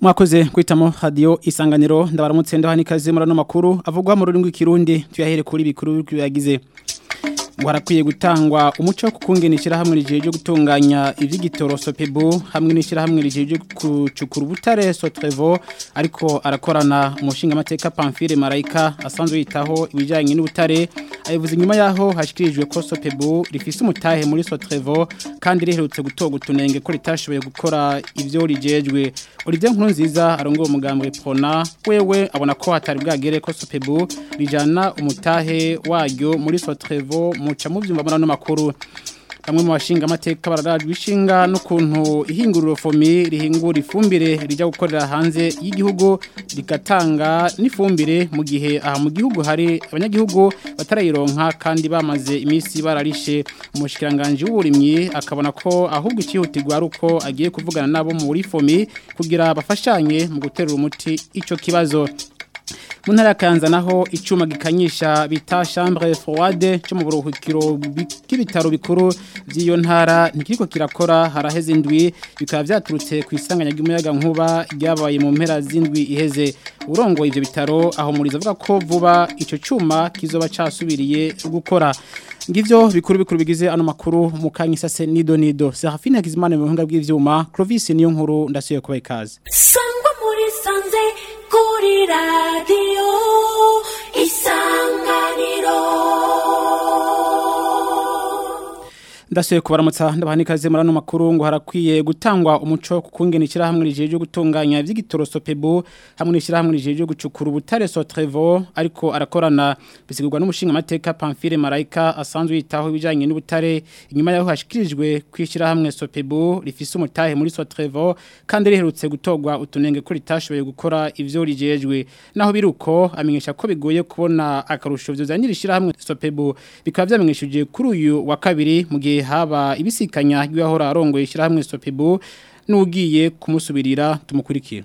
mwakoze kwitamo hadiyo isanganiro ndabaramutse ndahanikaze murano makuru avugwa mu rurimi rw'ikirundi tuyahere kuri bikuru bigize warakwiye gutangwa umuco wo kukungena ishyirahamwe rigiye cyo gutunganya iby'igitoroso pebu hamwe n'ishyirahamwe rigiye ryo gucukura ubutare sotrevo ariko arakorana amateka pamfire marayika asanzwe yitaho ibijyanye n'ubutare abivuze inyuma y'aho hashyikirijwe ko sopebu rifise umutahe muri sotrevo kandi riherutse gutoga utunenge ko ritashoboye gukora ibyo rigejwe olivier nkurunziza arongoye umugambwe pona wewe abona ko hatari bwagere ko sopebu rijyana umutahe waryo muri sotrevo mu muca mubyumva muri ano makuru bamwe mu bashinga amateka bararajwe ishinga n'ukuntu ihinguriro fomi rihinguru ifumbire rijya gukorera hanze y'igihugu rigatanga n'ifumbire mu gihe aha mu gihugu hari abanyagihugu batarayironka kandi bamaze iminsi baralishe umushikiranganji w'uburimyi akabona ko ahubwo ikihutirwa ari uko agiye kuvugana nabo muri fomi kugira bafashanye mu guterura umuti icyo kibazo mu ntara ya naho icyuma gikanyisha bita chambre froide cyo mu buruhukiro bw'ibitaro bikuru by'iyo ntara ntikiriko kirakora haraheze indwi bikaba byaturutse ku isanganya ry'umuyaga nkuba ryabaye mu mpera z'indwi iheze urongoye ibyo bitaro aho muriza avuga ko vuba icyo cyuma kizoba cyasubiriye gukora ngivyo bikuru bikuru bigize ano makuru mukanyisase nido nido Serafine Kizimana mu buhinga bw'ivyuma Clovis niyo nkuru ndasuye kuba ikaze Sangwa muri sanze guri radiyo isanganiro ndasuye kubaramutsa ndabaha muri ano makuru ngo harakwiye gutangwa umuco ku kungena ishyirahamwe rijeje gutunganya iby'igitoroso pebo hamwe n'ishyirahamwe rijeje gucukura ubutare so sotrevo ariko arakorana bisigurwa n'umushinga amateka pamphile marayika asanzwe yitaho ibijyanye n'ubutare inyuma yaho hashyikirijwe hamwe sopebo rifise umutahe muri sotrevo kandi riherutse gutogwa utunenge ko ritashoboye gukora ibyo rijejwe naho biruko amenyesha ko bigoye kubona akarusho byuzanira ishyirahamwe sopebo bikaba byamenyesheje kuri uyu wa kabiri mu gihe haba ibisikanya y'uwahora arongoye ishyirahamwe sopibu n'ugiye kumusubirira tumukurikira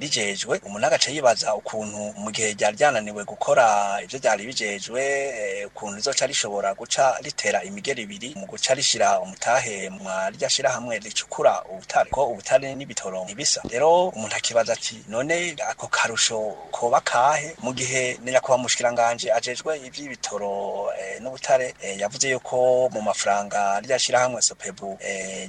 rijejwe umuntu agace yibaza bibaza ukuntu mu gihe ryari ryananiwe gukora ibyo ryari bijejwe eh, ukuntu rizoca rishobora guca ritera imigeri ibiri mu guca rishyira umutahe mwa rya shyirahamwe ricukura ubutare ko ubutare n'ibitoro ntibisa rero umuntu akibaza ati none ako karusho koba kahe mu gihe nyakubahwa mushikiranganje ajejwe ivy'ibitoro eh, n'ubutare eh, yavuze yuko mu mafaranga rya shirahamwe sopebu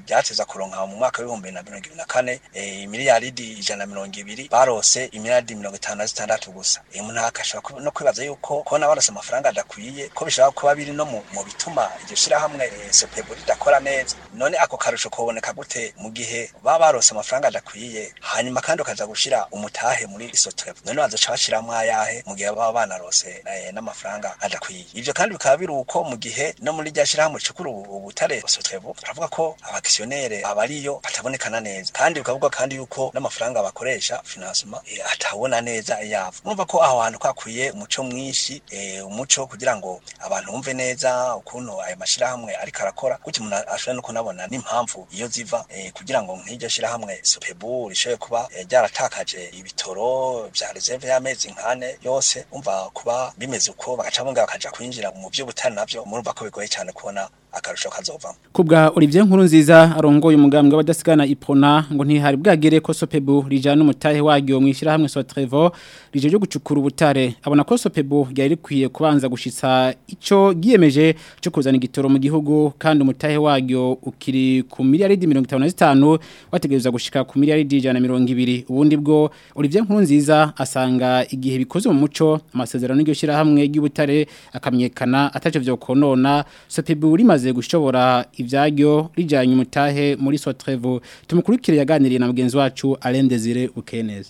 ryateza kuronka mu mwaka w'ibihumbi na mirongo ibiri na kane miliyaridi ijana na mirongo ibiri barose imiliyaridi mirongo itanu na zitandatu gusa iyo umuntu akashobora no kwibaza yuko kubona barose amafaranga adakwiye ko bishobora kuba biri no mu bituma iryo shyirahamwe eh, sepeburi ridakora neza none ako karusho kaboneka gute mu gihe baba barose amafaranga adakwiye hanyuma kandi ukaza gushyira umutahe muri isotwebo none bazaca bashyiramo ayahe mu gihe baba banarose eh, n'amafaranga adakwiye ibyo kandi bikaba biri uko mu gihe no muri rya shyirahamwe ricukura ubutare isotwebo baravuga ko abakisiyonere abariyo batabonekana neza kandi bikavuga kandi yuko n'amafaranga bakoresha finansima eh, atabona gukora neza yavu urumva ko aho hantu kakwiye umuco mwinshi eh, umuco kugira ngo abantu bumve neza ukuntu ayo mashyirahamwe ariko arakora gutyo umuntu ashobora no kunabona n'impamvu iyo ziva eh, kugira ngo nk'iryo shyirahamwe supebu rishoboye kuba eh, ryaratakaje ibitoro bya reserve y'amezi nkane yose umva kuba bimeze uko bagaca bongera bakaja kwinjira mu by'ubutari navyo murumva ko bigoye cyane kubona akarusho kazovamo kubwa Olivier Nkurunziza arongoye umugambwe w'abadasigana Ipona ngo ntihari bwagere ko Sopebu rijana umutahe waryo mwishira hamwe Trevo rije ryo gucukura ubutare abona ko Sopebu yari kwiye kubanza gushitsa ico giyemeje cyo kuzana igitoro mu gihugu kandi umutahe waryo ukiri ku miliyaridi 55 wategereza gushika ku miliyaridi 120 ubundi bwo Olivier Nkurunziza asanga igihe bikoze mu muco amasezerano y'iryo shira hamwe y'ubutare akamenyekana atacho vyo konona Sopebu rimaze rimaze gushobora ibyaryo rijyanye umutahe muri sotrevo tumukurikire yaganiriye na mugenzi wacu arendezire ukeneza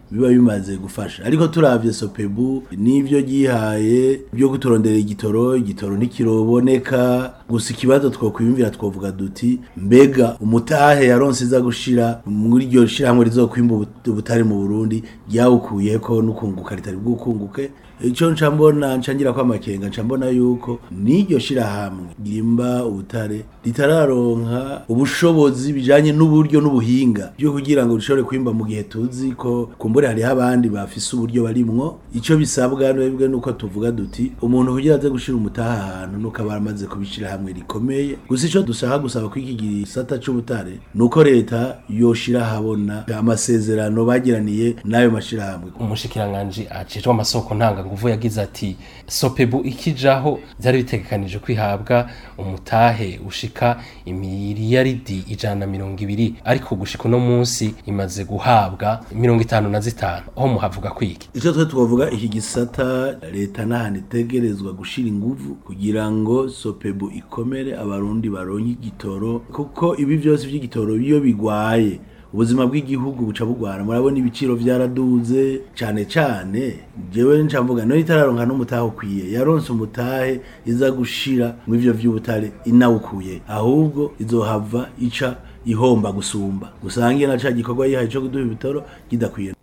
biba bimaze gufasha ariko turabye sopebu n'ibyo ryihaye byo gutorondera igitoro igitoro ntikiroboneka gusa ikibazo twakwiyumvira twavuga duti mbega umutahe yaronse iza gushira muri iryo shyirahamwe rizokwimba ubutari mu burundi ryawukuyeho n'ukunguka ritari bw'ukunguke icyo nca mbona ngira ko amakenga nca yuko n'iryo shyirahamwe rimba ubutare ritararonka ubushobozi bijyanye n'uburyo n'ubuhinga byo kugira ngo rishobore kwimba mu gihe tuzi ko kumbure hariho abandi bafise uburyo barimwo icyo bisabwa n'ubwo nuko tuvuga duti umuntu kugira aze gushyira umutaha ahantu nuko aba amaze kubishyira hamwe rikomeye gusa icyo dushaka gusaba ko iki gisata cy'ubutare ni uko leta yoshyira habona amasezerano bagiraniye n'ayo mashyirahamwe umushikiranganji acishwa amasoko ntanga ruvu yagize ati sopebu ikijaho byari bitegekanije kwihabwa umutahe ushika imiliyaridi ijana na mirongo ibiri ariko gushika uno munsi imaze guhabwa mirongo itanu na zitanu aho muhavuga kwiki icyo twe twavuga iki gisata leta ntahandi itegerezwa gushira inguvu kugira ngo sopebu ikomere abarundi baronke igitoro kuko ibi byose by'igitoro biyo bigwaye ubuzima bw'igihugu buca bugwara murabona ibiciro byaraduze cyane cyane njyewe nca mvuga nayo n'umutahe ukwiye yaronse umutahe iza gushira mu ibyo vy'ubutare inawukuye ahubwo izohava ica ihomba gusumba usange na ca gikorwa yihaye cyo kuduha ibitoro kidakwiye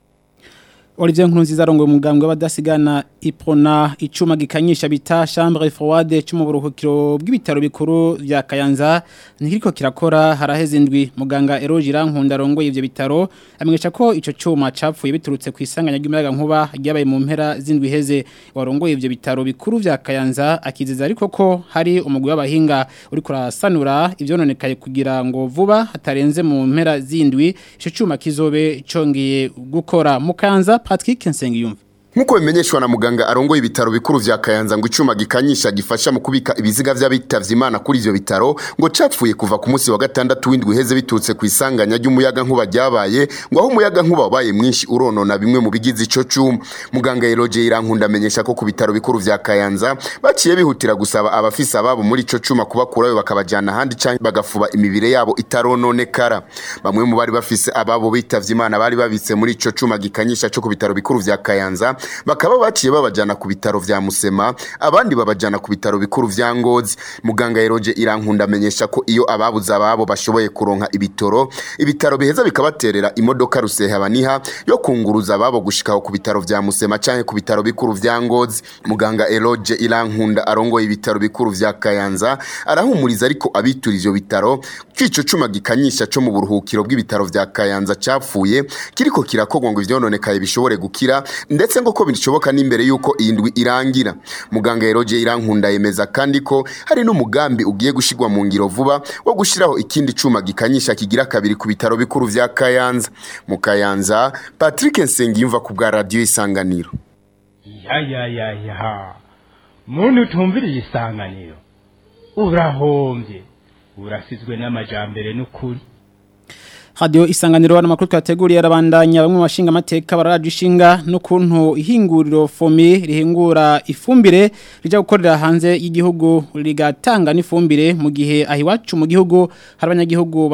Olivier Nkurunziza arongoye umugambwe w'abadasigana Iprona icuma gikanyisha bita chambre froide cyo buruhukiro bw'ibitaro bikuru bya Kayanza ntikiriko kirakora haraheze indwi muganga Erogira Nkunda arongoye ivyo bitaro amenyesha ko ico cyuma cyapfuye biturutse ku isanganya ry'umuyaga nkuba ryabaye mu mpera z'indwi heze warongoye ivyo bitaro bikuru vya Kayanza akizeza ariko ko hari umugwi w'abahinga uri kurasanura nonekaye kugira ngo vuba hatarenze mu mpera z'indwi ico cyuma kizobe congeye gukora mukanza pratique qu'un 5 Youth. nk'uko bimenyeshwa na muganga arongoye ibitaro bikuru vya kayanza ngo icyuma gikanyisha gifasha mu kubika ibiziga by'abitavye imana kuri ivyo bitaro ngo capfuye kuva ku munsi wa gatandatu w'indwi iheze biturutse ku isanganya ry'umuyaga nkuba ryabaye ngo aho umuyaga nkuba wabaye mwinshi uronona bimwe mu bigize ico cuma muganga Eloge Irankunda amenyesha ko ku bitaro bikuru vya Kayanza baciye bihutira gusaba abafisa ababo muri ico cuma kubakurayo bakabajana ahandi canke bagafuba imibire yabo itarononekara bamwe mu bari bafise ababo bitavye imana bari babitse muri ico cuma gikanyisha co ku bitaro bikuru vya Kayanza bakaba baciye babajyana ku bitaro bya musema abandi babajyana ku bitaro bikuru bya ngozi muganga Eroge irankunda amenyesha ko iyo ababuze ababo bashoboye kuronka ibitoro ibitaro biheza bikabaterera imodoka rusehebaniha yo kunguruza ababo gushikaho ku bitaro bya musema cyangwa ku bitaro bikuru bya ngozi muganga Eroge irankunda arongoye ibitaro bikuru bya kayanza arahumuriza ariko abitura ivyo bitaro kwico cuma gikanyisha cyo mu buruhukiro bw'ibitaro bya kayanza cyapfuye kiriko kirakogwa ngo ivyononekaye bishobore gukira ndetse ngo koko bishoboka n'imbere y'uko iyi ndwi irangira muganga yerogeye irankunda yemeza kandi ko hari n'umugambi ugiye gushyirwa mu ngiro vuba wo gushyiraho ikindi cyuma gikanyisha kigira kabiri ku bitaro bikuru bya kayanza mu kayanza patrick yumva ku bwa radiyo isanganiro muntu utumviriye isanganiro urahombye urasizwe n'amajyambere n'ukuri radio isanganiro n'amakuru twateguriye arabandanya bamwe bashinga amateka bararaje ishinga n'ukuntu ihinguriro fomi rihingura ifumbire rija gukorera hanze y'igihugu rigatanga n'ifumbire mu gihe ahiwacu mu gihugu hari abanyagihugu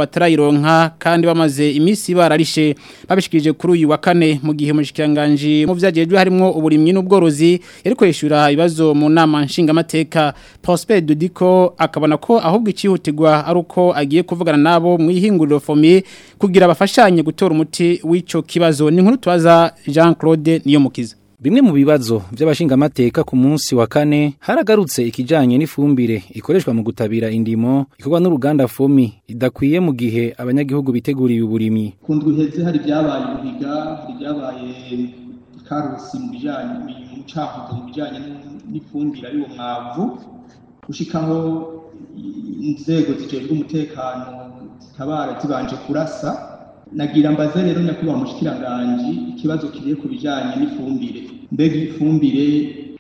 kandi bamaze iminsi bararishe babishikirije kuri uyu wa kane mu gihe mushikiranganje mu vyajejwe harimo uburimyi n'ubworozi yari yishura ibibazo mu nama nshinga amateka Prosper Dudiko akabona ko ahubwo ikihutirwa ari uko agiye kuvugana nabo mu ihinguriro fomi kugira bafashanye gutora umuti w'icyo kibazo ni nkuru tubaza Jean Claude Niyomukiza Bimwe mu bibazo by'abashinga amateka ku munsi wa kane haragarutse ikijanye n'ifumbire ikoreshwa mu gutabira indimo ikorwa n'uruganda Fomi idakwiye mu gihe abanyagihugu biteguriye uburimi. Kundwa iheze hari byabaye ibiga hari byabaye karusi mu bijanye mu mu bijanye n'ifumbire ari mwavu ushikaho inzego zijejwe umutekano zitabara zibanje kurasa nagira mbaze rero nyakubahwa mushikiranganji ikibazo kiriye ku bijanye n'ifumbire mbega ifumbire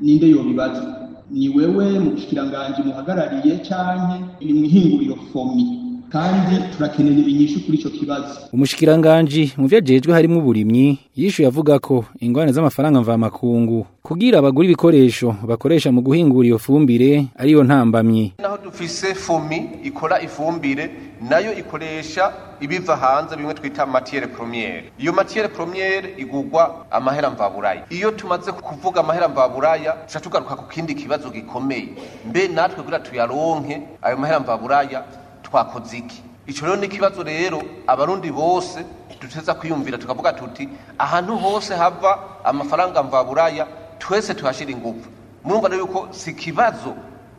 ninde yobibaza ni wewe mu bushikiranganji muhagarariye cyane ni mwihinguriro fomi kandi turakeneye inyishu kuri icyo kibazo umushikiranganji mu byo harimo uburimyi yishu yavuga ko ingwane z'amafaranga mva mvamakungu kugira abagura ibikoresho bakoresha mu guhingura iyo fumbire ariyo ntambamyi naho dufise fomi ikora ifumbire nayo ikoresha ibiva hanze bimwe twita matiere premiere iyo matiere premiere igugwa amahera mvaburaya iyo tumaze kuvuga amahera mvaburaya tugaruka ku kindi kibazo gikomeye mbe natwe kugira tuyaronke ayo mahera mvaburaya twakoze iki icyo rero ni ikibazo rero abarundi bose duteza kwiyumvira tukavuga tuti ahantu hose hava amafaranga mvaburaya twese tuhashyira ingufu murumva rero yuko si ikibazo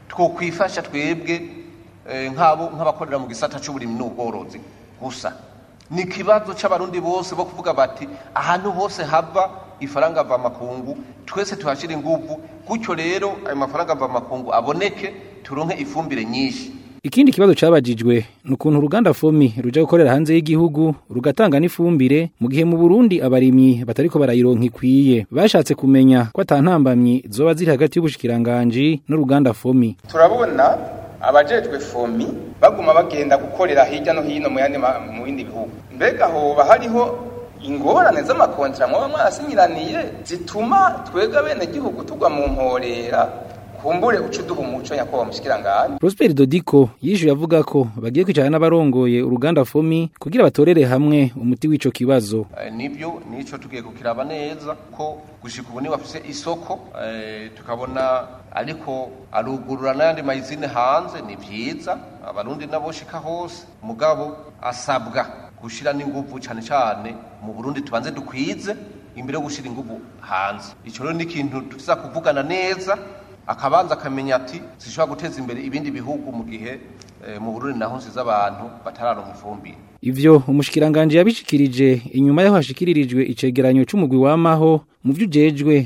twokwifasha twebwe eh, nk'abo nk'abakorera mu gisata cy'uburimi n'ubworozi gusa ni ikibazo cy'abarundi bose bo kuvuga bati ahantu hose hava ifaranga mvamakungu twese tuhashyira ingufu gutyo rero ayo mafaranga mvamakungu aboneke turonke ifumbire nyinshi ikindi kibazo cyabajijwe ni ukuntu uruganda fomi rujya gukorera hanze y'igihugu rugatanga n'ifumbire mu gihe mu burundi abarimyi batari ko barayironka ikwiye bashatse kumenya ko atantambamyi zoba ziri hagati y'ubushikiranganji n'uruganda fomi turabona abajejwe fomi baguma bagenda gukorera hirya no hino mu yandi mu bindi bihugu mbega hoba hariho ingorane z'amakontara mwaba mwasinyiraniye zituma twega bene gihugu tugwa mu mporera kumbure ucuduha umuco nyakubahwa mushyikirangari Prosper Dodiko yishuye avuga ko bagiye kwicara n'abarongoye uruganda Fomi kugira batorere hamwe umuti w'ico kibazo eh, nibyo nico tugiye kukiraba ko gushika ubu bafise isoko eh, tukabona ariko arugurura n'andi mayizine hanze ni vyiza abarundi nabo shika hose mugabo asabwa gushira n'inguvu cyane cyane mu Burundi tubanze dukwize imbere yo gushira inguvu hanze ico rero ni ikintu tuza kuvugana neza akabanza akamenya ati zishobora guteza imbere ibindi bihugu mu gihe eh, mu Burundi naho nsiza abantu batararonka ifumbire ivyo umushikiranganje yabishikirije inyuma yaho hashikiririjwe icegeranyo c'umugwi wamaho mu byo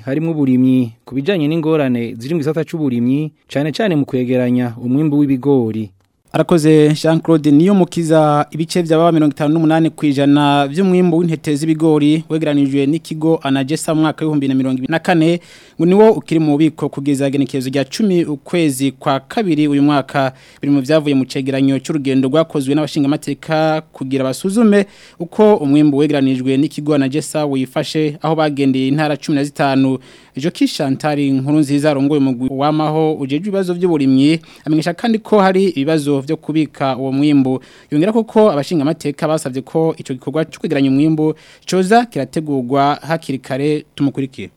harimo uburimyi kubijanye n'ingorane ziri mu gisata c'uburimyi cane cane mu kwegeranya umwimbu w'ibigori arakoze jean claude niyo mukiza ibice byaba mirongo itanu n'umunani ku ijana by'umwimbo w'intete z'ibigori wegeranijwe n'ikigo anagesa mu mwaka w'ibihumbi na mirongo ibiri na kane ngo niwo ukiri mu bubiko kugeza igenekerezo rya cumi ukwezi kwa kabiri uyu mwaka biri mu byavuye mu cyegeranyo cy'urugendo rwakozwe n'abashingamateka kugira basuzume uko umwimbo wegeranijwe n'ikigo anagesa wifashe aho bagendeye intara cumi na zitanu joki shantari nkuru nziza arongoye umugwi wamaho ujeje ibibazo by'uburimyi amenyesha kandi ko hari ibibazo vyo kubika uwo mwimbu yongera kuko abashinga amateka basavye ko ico gikorwa cyo kwegeranya umwimbu coza kirategurwa hakiri kare tumukurikire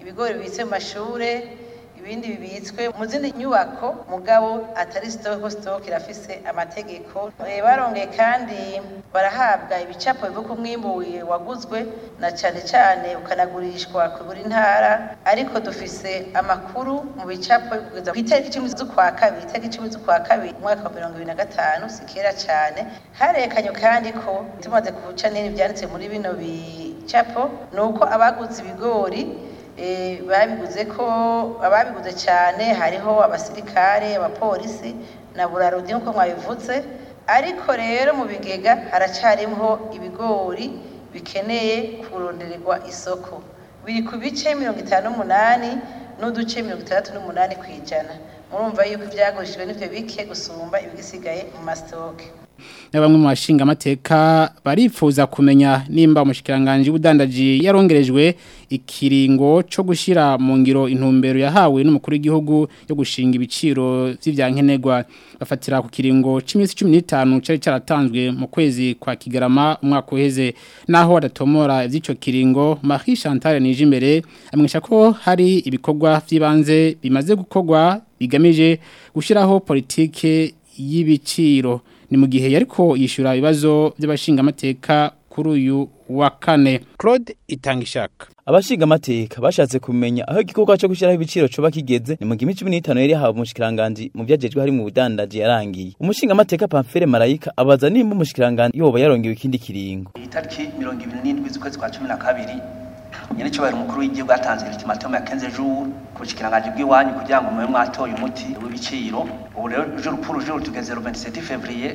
ibigori bibitse mu mashuri ibindi bibitswe mu zindi nyubako mugabo atari sitoke sitoke irafise amategeko eh, barongeye kandi barahabwa ibicapo bivuga umwimbu waguzwe na cyane cyane ukanagurishwa ku buri ntara ariko dufise amakuru mu bicapo kugeza ku itariki icumi z'ukwa kabiri itariki icumi z'ukwa kabiri umwaka wa mirongo ibiri na gatanu si kera cyane harerekanyo kandi ko tumaze kuca nini byanditse muri bino bi capo ni uko abaguze ibigori eh, babiguze ko ababiguze cyane hariho abasirikare abapolisi na burarudi nk'uko mwabivutse ariko rero mu bigega haracarimo ibigori bikeneye kurondererwa isoko biri ku bice mirongo itanu n'umunani n'uduce mirongo itandatu n'umunani ku ijana murumva yuko ibyagurishijwe n'ibyo bike gusumba ibisigaye mu masitoke na bamwe mu amateka barifuza kumenya nimba umushikiranganji w'ubudandaji yarongerejwe ikiringo cyo gushyira mu ngiro intumbero yahawe n'umukuru w'igihugu yo gushinga ibiciro by'ibyankenerwa bafatira ku kiringo cy'iminsi 15 cyari cyaratanzwe mu kwezi kwa Kigarama umwaka uheze naho adatomora ivy'ico kiringo Marie Chantal Nijimbere amwisha ko hari ibikorwa by'ibanze bimaze gukorwa bigamije gushyiraho politike y'ibiciro ni mu gihe yariko yishyura ibibazo by'abashingamateka kuri uyu wa kane claude itanga ishaka abashinga amateka bashatse kumenya aho igikorwa cyo gushyiraho ibiciro coba kigeze ni mu gihe cumi n'itanu yari yahawe umushikiranganzi mu vyajejwe hari mu budandaji yarangiye umushinga amateka pamfere marayika abaza nimba umushikiranganji yoba yarongewe ikindi kiringo itariki mirongo ibiri n'indwi z'ukwezi kwa cumi na kabiri nyiricyubahiro umukuru w'igihugu yatanze ultimatum ya 15 jours ku kikirangaje bw'iwanyu kugira ngo mube mwatoye umuti w'ibiciro ubu rero je rupuru je tugeze 27 février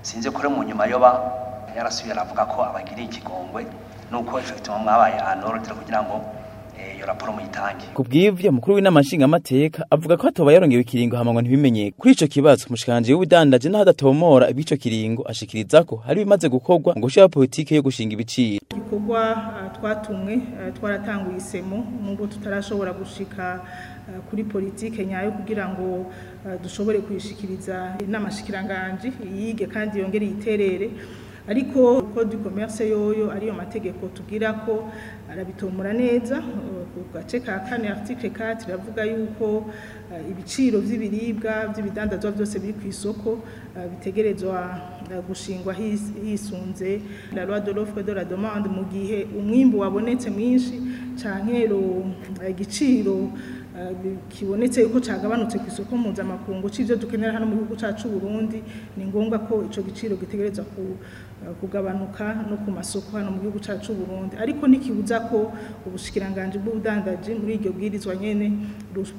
sinze kure mu nyuma yoba yarasubiye aravuga ko abagiriye ikigongwe nuko ejo gituma mwabaye anorder kugira ngo Eh, iyo mukuru w'inama nshingamateka avuga ko hatoba yarongewe ikiringo ngo ntibimenye kuri ico kibazo umushikanje w'ubudandaji naho adatomora ibico kiringo ashikiriza ko hari bimaze gukorwa mu gushira politike yo gushinga ibiciro ibikorwa eh, twatumwe eh, twaratanguye isemo nubwo tutarashobora gushika kuri politike nyayo kugira ngo dushobore kuyishikiriza inama shikiranganje yige kandi yongere yiterere ariko code commerce yoyo ariyo mategeko tugira ko arabitomura neza ku gace ka kane article 4 iravuga yuko eh, ibiciro by'ibiribwa by'ibidandazwa byose biri ku isoko eh, bitegerezwa eh, gushingwa hisunze la loi de l'offre de la demande mu gihe umwimbu wabonetse mwinshi canke igiciro kibonetse yuko cyagabanutse ku isoko mpuzamakungu cy'ibyo dukenera hano mu gihugu cyacu Burundi ni ngombwa ko icyo giciro gitegerezwa ku kugabanuka no ku masoko hano mu gihugu cyacu Burundi ariko nikibuza ko ubushikiranganje bw'ubudandaji muri iryo bwirizwa nyene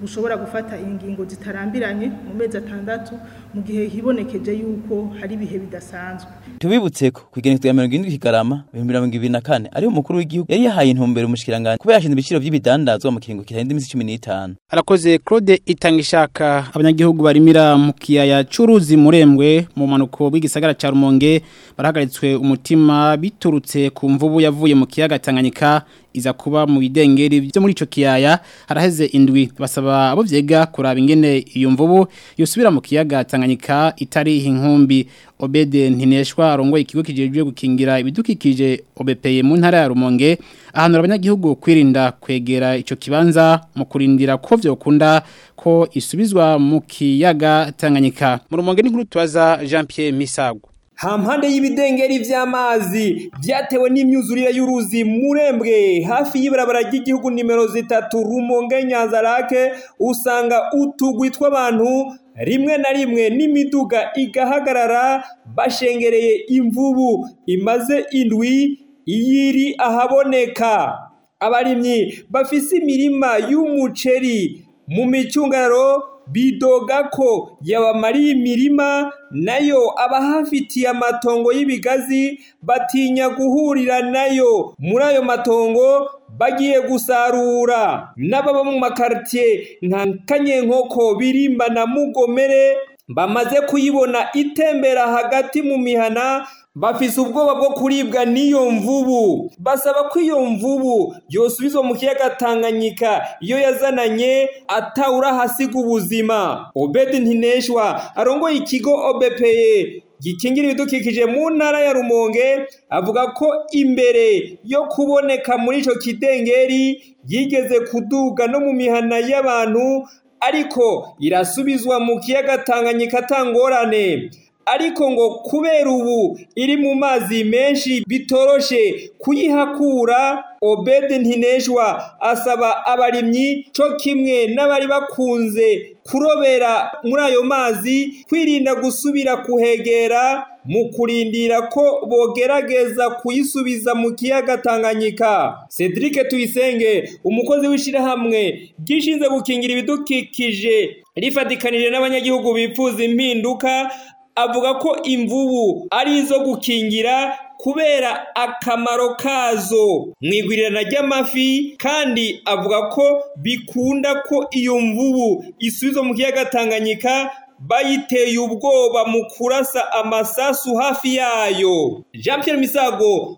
bushobora gufata ingingo zitarambiranye mu mezi atandatu mu gihe hibonekeje yuko hari ibihe bidasanzwe tubibutse ko ku igenekerezo rya mirongo irindwi kigarama ibihumbi mirongo ibiri na kane ariho umukuru w'igihugu yari yahaye intumbero umushikiranganje kuba yashinze ibiciro by'ibidandazwa mu kiringo kitarenze iminsi cumi n'itanu arakoze claude itangishaka abanyagihugu barimira mu kiyaya c'uruzi murembwe mu mpanuko bw'igisagara ca rumonge barahagaritse yamenetswe umutima biturutse ku mvubu yavuye mu kiyaga Tanganyika iza kuba mu bidengeri byo muri ico kiyaya haraheze indwi basaba abo vyega kuraba ingene iyo mvubu yosubira mu kiyaga Tanganyika itari inkumbi Obede Ntineshwa arongoye ikigo kijejwe gukingira ibidukikije OBPE mu ntara ya Rumonge ahanura abanyagihugu kwirinda kwegera ico kibanza mu kurindira ko vyokunda ko isubizwa mu kiyaga Tanganyika mu Rumonge n'inkuru tubaza Jean Pierre Misago Hampande y'ibidengeri by'amazi byatewe n'imyuzurire y'uruzi murembwe hafi y'ibarabara ry'igihugu nimero zitatu Rumonge Nyanza Lake usanga utugwi tw'abantu rimwe na rimwe n'imiduga igahagarara bashengereye imvubu imaze indwi iyiri ahaboneka abarimyi bafise imirima y'umuceri mu micungaro, bidoga ko yabamariye imirima nayo abahafitiye amatongo y'ibigazi batinya guhurira nayo muri ayo matongo bagiye gusarura n'ababa mu makaritsiye nka kanyenkoko birimba na mugomere bamaze kuyibona itembera hagati mu mihana bafise ubwoba bwo kuribwa n'iyo mvubu basaba ko iyo mvubu yosubizwa mu kiyaga Tanganyika iyo yazananye atawura hasiga ubuzima obedi ntineshwa arongoye ikigo obepeye gikingira ibidukikije mu ntara ya rumonge avuga ko imbere yo kuboneka muri ico kidengeri yigeze kuduga no mu mihana y'abantu ariko irasubizwa mu kiyaga Tanganyika atangorane ariko ngo kubera ubu iri mu mazi menshi bitoroshe kuyihakura obedi ntinejwa asaba abarimyi cyo kimwe n'abari bakunze kurobera muri ayo mazi kwirinda gusubira kuhegera mu kurindira ko bogerageza kuyisubiza mu kiyaga Tanganyika Cedric Tuyisenge umukozi w'ishyirahamwe ryishinze gukingira ibidukikije rifatikanije n'abanyagihugu bifuza impinduka avuga ko imvubu ari izo gukingira kubera akamaro kazo mu igurirana ry'amafi kandi avuga ko bikunda ko iyo mvubu isubiza mu kiyaga Tanganyika bayiteye ubwoba mu kurasa amasasu hafi yayo jean Pierre misago